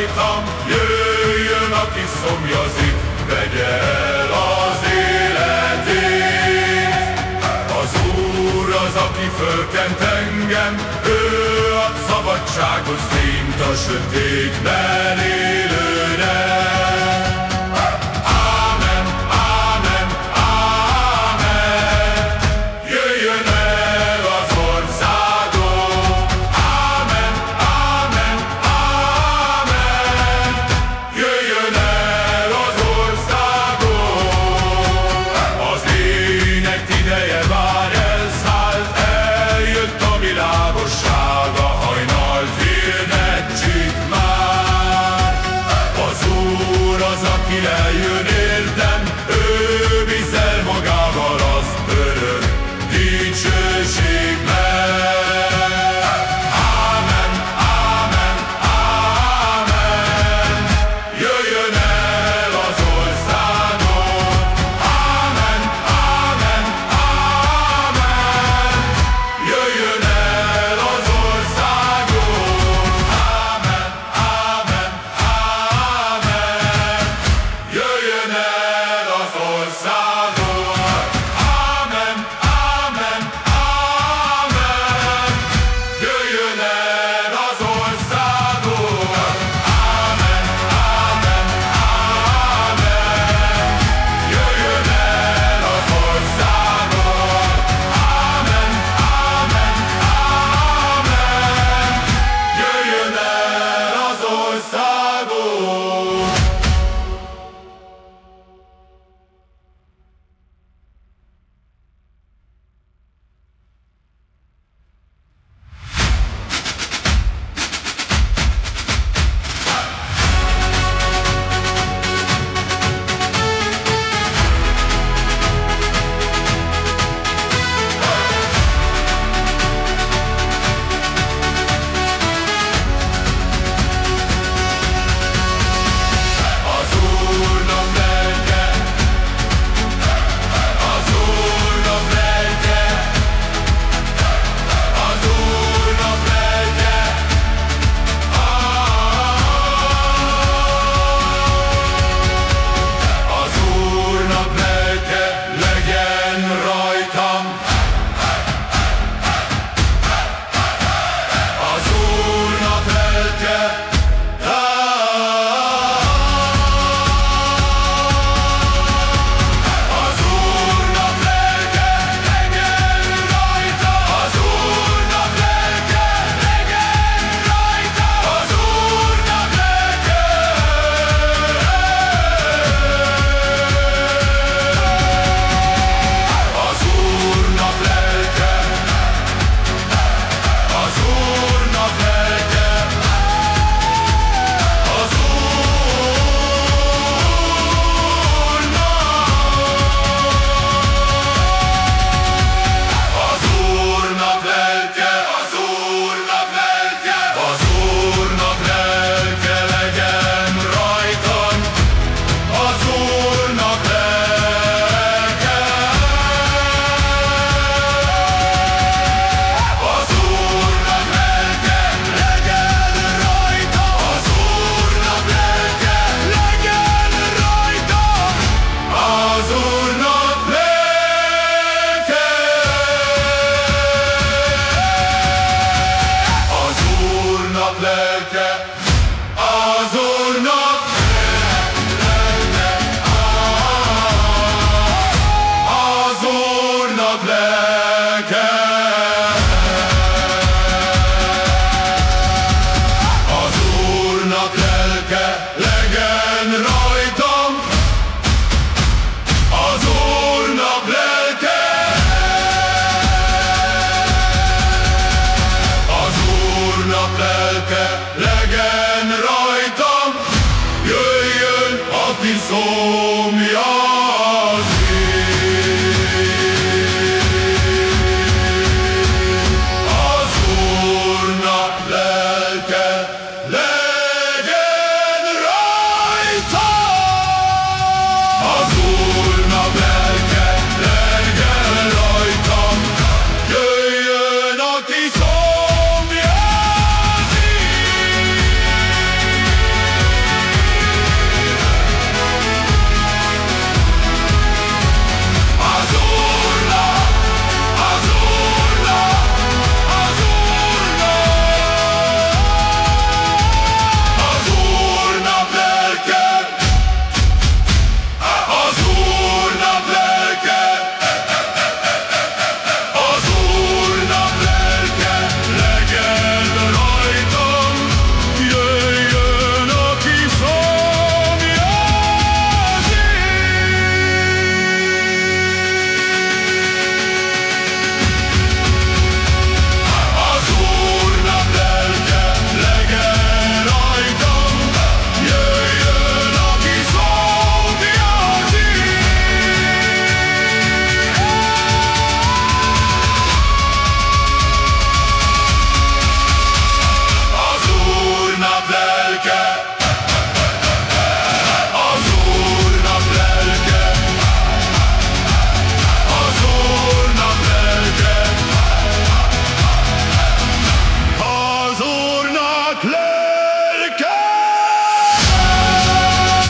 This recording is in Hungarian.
rajtam, jöjjön, aki szomjazik, vegye el az életét. Az Úr az, aki fölkent engem, ő ad szabadságot fényt a sötétben élőnek. Úr az, aki eljön értem, ő viszel magával az örök dicsőség. szabad lelkem Az rajtam. Az Úrnak lelke. Legyen rajtam. Jöjjön a ti szomjam